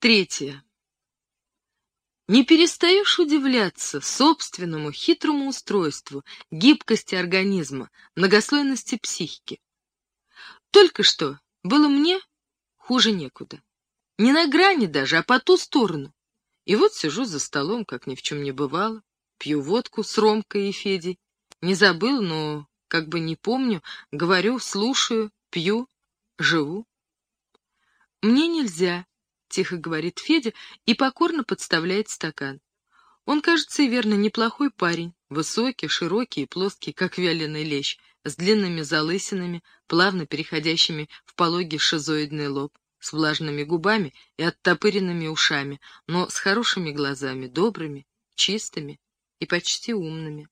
Третье. Не перестаешь удивляться собственному хитрому устройству, гибкости организма, многослойности психики. Только что было мне хуже некуда. Не на грани даже, а по ту сторону. И вот сижу за столом, как ни в чем не бывало, пью водку с Ромкой и Федей. Не забыл, но как бы не помню, говорю, слушаю, пью, живу. Мне нельзя, — тихо говорит Федя и покорно подставляет стакан. Он, кажется, и верно неплохой парень, высокий, широкий и плоский, как вяленый лещ, с длинными залысинами, плавно переходящими в пологий шизоидный лоб, с влажными губами и оттопыренными ушами, но с хорошими глазами, добрыми, чистыми и почти умными.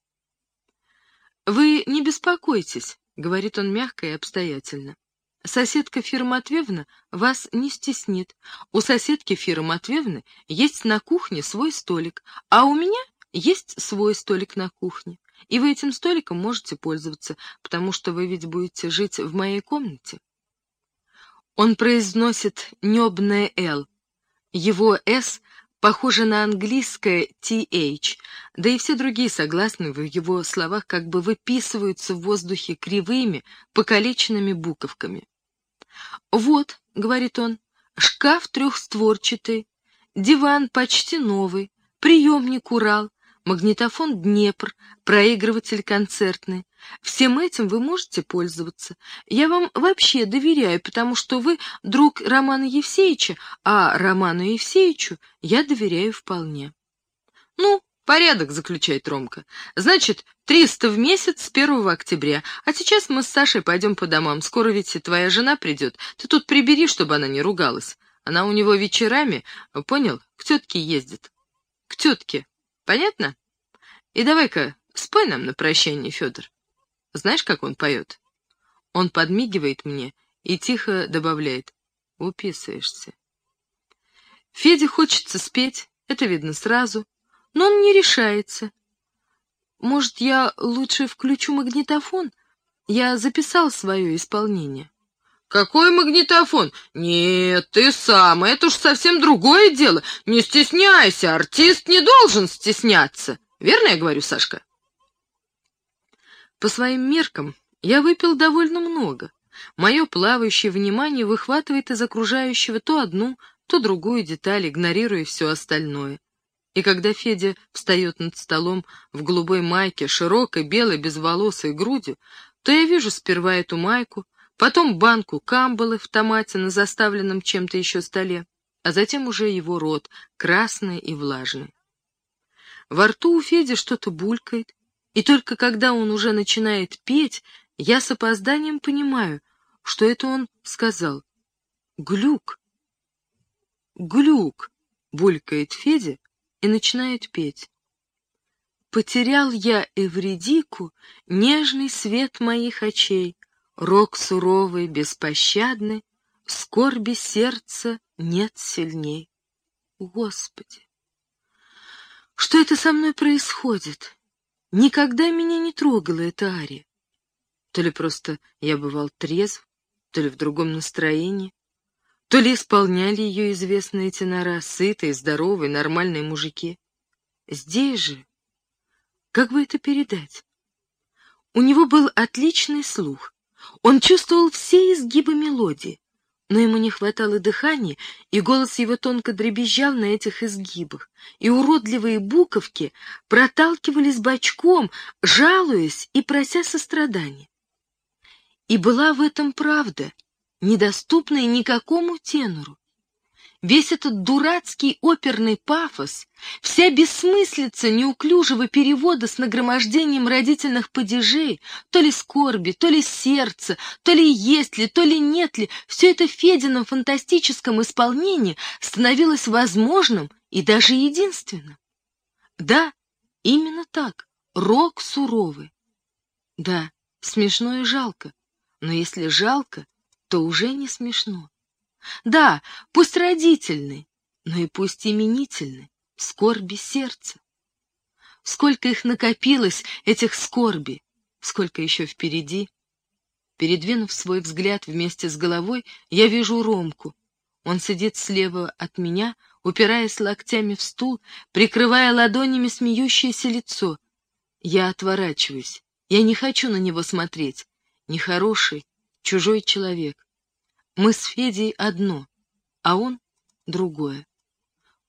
«Вы не беспокойтесь», — говорит он мягко и обстоятельно. Соседка Фира Матвеевна вас не стеснит. У соседки Фиры Матвеевны есть на кухне свой столик, а у меня есть свой столик на кухне. И вы этим столиком можете пользоваться, потому что вы ведь будете жить в моей комнате. Он произносит небное «Л». Его «С» похоже на английское «th», да и все другие согласные в его словах как бы выписываются в воздухе кривыми, покалеченными буковками. «Вот», — говорит он, — «шкаф трехстворчатый, диван почти новый, приемник «Урал», магнитофон «Днепр», проигрыватель концертный. Всем этим вы можете пользоваться. Я вам вообще доверяю, потому что вы друг Романа Евсеевича, а Роману Евсеевичу я доверяю вполне. Ну, порядок, заключает Ромка. Значит, триста в месяц с первого октября. А сейчас мы с Сашей пойдем по домам. Скоро ведь и твоя жена придет. Ты тут прибери, чтобы она не ругалась. Она у него вечерами, понял, к тетке ездит. К тетке. Понятно? И давай-ка спой нам на прощание, Федор. Знаешь, как он поет? Он подмигивает мне и тихо добавляет. Уписаешься. Феде хочется спеть, это видно сразу, но он не решается. Может, я лучше включу магнитофон? Я записал свое исполнение. «Какой магнитофон? Нет, ты сам, это уж совсем другое дело. Не стесняйся, артист не должен стесняться. Верно я говорю, Сашка?» По своим меркам я выпил довольно много. Мое плавающее внимание выхватывает из окружающего то одну, то другую деталь, игнорируя все остальное. И когда Федя встает над столом в голубой майке, широкой, белой, безволосой грудью, то я вижу сперва эту майку, потом банку камбалы в томате на заставленном чем-то еще столе, а затем уже его рот, красный и влажный. Во рту у Феди что-то булькает, и только когда он уже начинает петь, я с опозданием понимаю, что это он сказал. «Глюк!» «Глюк!» — булькает Федя и начинает петь. Потерял я Эвредику, нежный свет моих очей, Рок суровый, беспощадный, скорби сердца нет сильней. Господи! Что это со мной происходит? Никогда меня не трогала эта ария. То ли просто я бывал трезв, то ли в другом настроении, то ли исполняли ее известные тенора, сытые, здоровые, нормальные мужики. Здесь же, как бы это передать? У него был отличный слух, он чувствовал все изгибы мелодии, но ему не хватало дыхания, и голос его тонко дребезжал на этих изгибах, и уродливые буковки проталкивались бочком, жалуясь и прося сострадания. И была в этом правда, недоступная никакому тенору. Весь этот дурацкий оперный пафос, вся бессмыслица неуклюжего перевода с нагромождением родительных падежей, то ли скорби, то ли сердца, то ли есть ли, то ли нет ли, все это в Федином фантастическом исполнении становилось возможным и даже единственным. Да, именно так, рок суровый. Да, смешно и жалко, но если жалко, то уже не смешно. Да, пусть родительный, но и пусть именительный, скорби сердца. Сколько их накопилось, этих скорби, сколько еще впереди. Передвинув свой взгляд вместе с головой, я вижу Ромку. Он сидит слева от меня, упираясь локтями в стул, прикрывая ладонями смеющееся лицо. Я отворачиваюсь. Я не хочу на него смотреть. Нехороший, чужой человек. Мы с Федей одно, а он другое.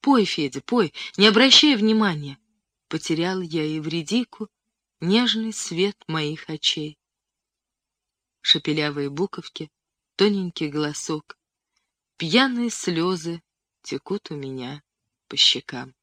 Пой, Федя, пой, не обращай внимания. Потерял я и вредику, нежный свет моих очей. Шепелявые буковки, тоненький голосок, пьяные слезы текут у меня по щекам.